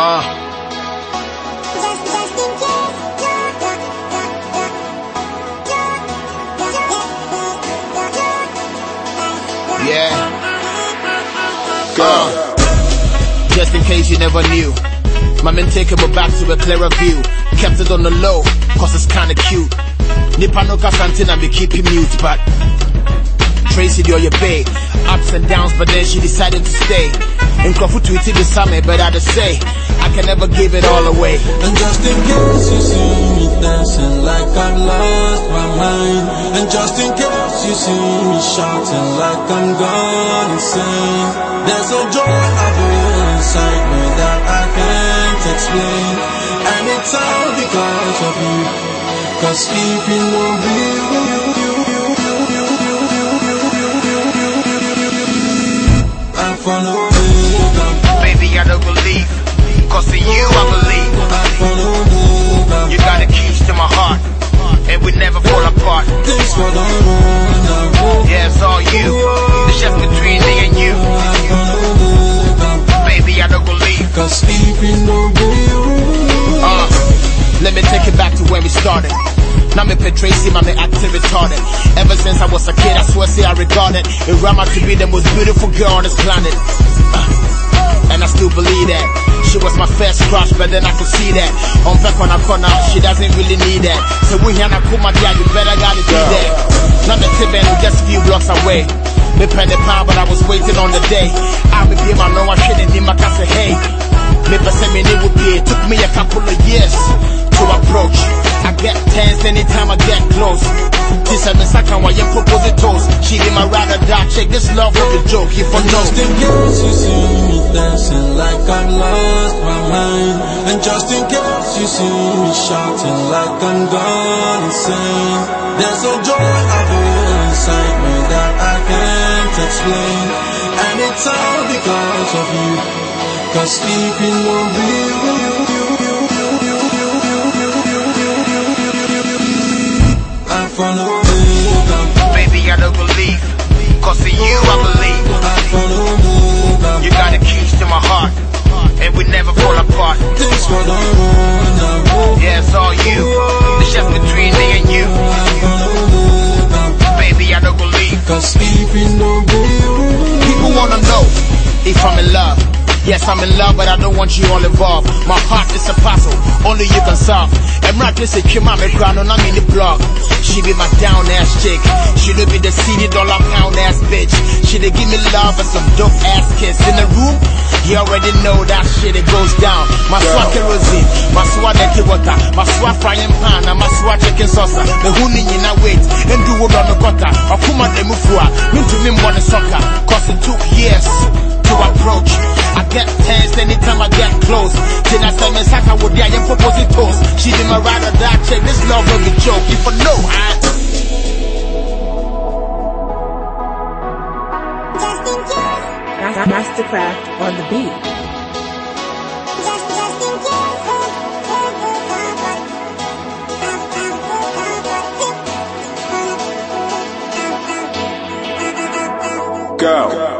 Uh. Yeah. Uh. Just in case you never knew. My men taking me back to a clearer view. Kept it on the low, cause it's kinda cute. Nipa no and be keeping mute, but Tracy do your bay. Ups and downs, but then she decided to stay. In Crawford tweeted the summer, eh, but I just say, I can never give it all away. And just in case you see me dancing like I've lost my mind. And just in case you see me shouting like I'm gone insane. There's a joy I feel inside me that I can't explain. And it's all because of you. Cause sleeping won't be never fall apart. Thanks for the run. I hope Yeah, it's all you. The chef between me and you. I follow you. Baby, I don't believe. Cause sleeping with Uh, let me take it back to when we started. Now me pay Tracy, my me active retarded. Ever since I was a kid, I swear say I regarded Irama to be the most beautiful girl on this planet. But then I could see that. On back on a corner, she doesn't really need that. So we here na kuma dia, you better gotta be there. Now me tipping just a few blocks away. Me pen the pound, but I was waiting on the day. I be be my no one shitting in my casa, hey. Me person me would be. It took me a couple of years to approach. I get tense anytime I get close. This is the second one you propose it toast. She be my ride or die. Check this love with a joke. If I know. Just in case you see dancing like I've lost my mind. And just in case you see me shouting like I'm gone insane. There's a joy I feel inside me that I can't explain. And it's all because of you. Cause sleeping won't be with you. I. Baby, I don't believe. Cause in you People wanna know if I'm in love. Yes, I'm in love, but I don't want you all involved. My heart is a puzzle, only you can solve. This is Kim, I'm a crown, and I'm in the blog. She be my down ass chick. She do be the CD dollar pound ass bitch. She dey give me love and some dope ass kiss in the room. You already know that shit, it goes down. My swat kerosene, my swat dirty water, my swat frying pan, and my swat chicken saucer. The huni in a wait, and do what on the gutter. On, the mufua, anytime I get close. Then I say, Saka would I am proposing toast. She did my ride or die check. This love will be joke. If I know, I. Masterkraft on the beat. Go.